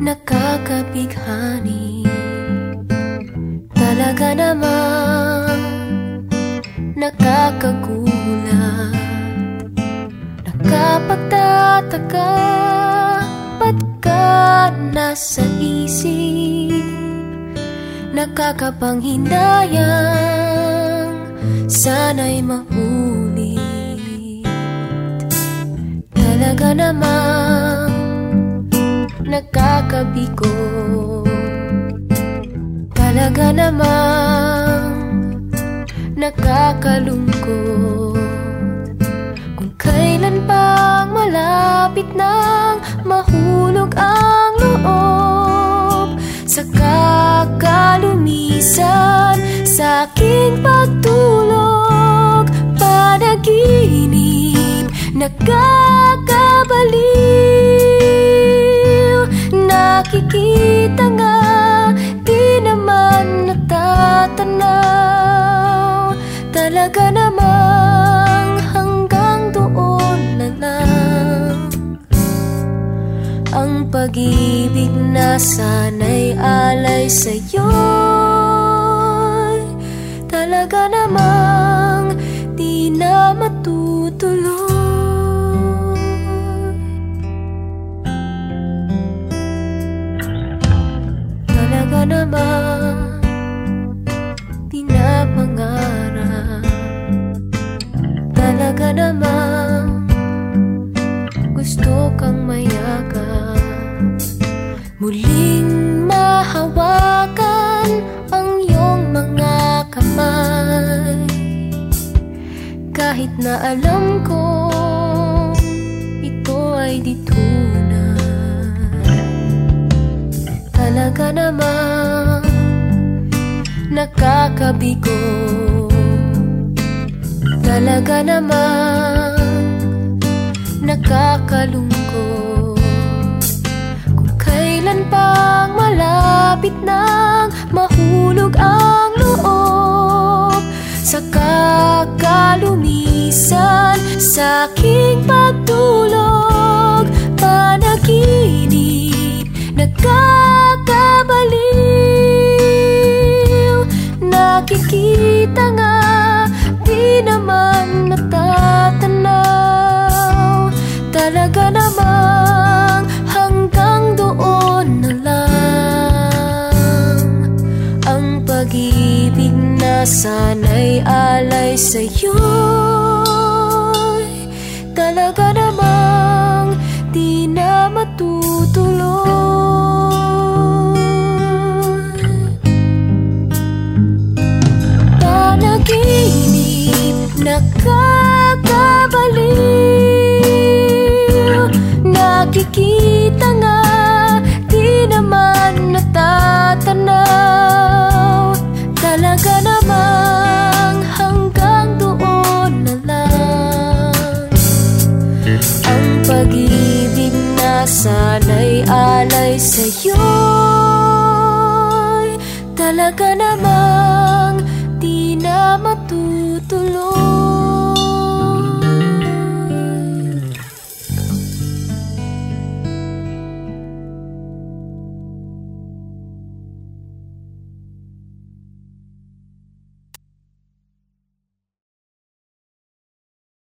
nakakabighani. Talaga naman nakakagulat. Nakapagtataka Ba't ka nasa isip? Nakakapanghinayang Sana'y mahulit. Talaga namang nakakabigo Talaga namang nakakalungkot. Kung kailan pang malapit nang mahulog ang loob Sa kakalumisan sa aking pagtulog Panaginip, nakakabaliw pag-ibig na sana'y alay sa'yo Talaga namang di na matutuloy Talaga naman Pinapangarap Talaga namang Gusto kang mayakap Muling mahawakan Ang iyong mga kamay. Kahit na alam ko Ito ay di tunay. Talaga namang nakakabigo. Talaga namang nakakalungkot pang malapit nang mahulog ang loob. Sa kakalumisan sa aking sa'yo. Talaga namang di na matutuloy Panaginip, nakakabaliw Talaga namang di na matutuloy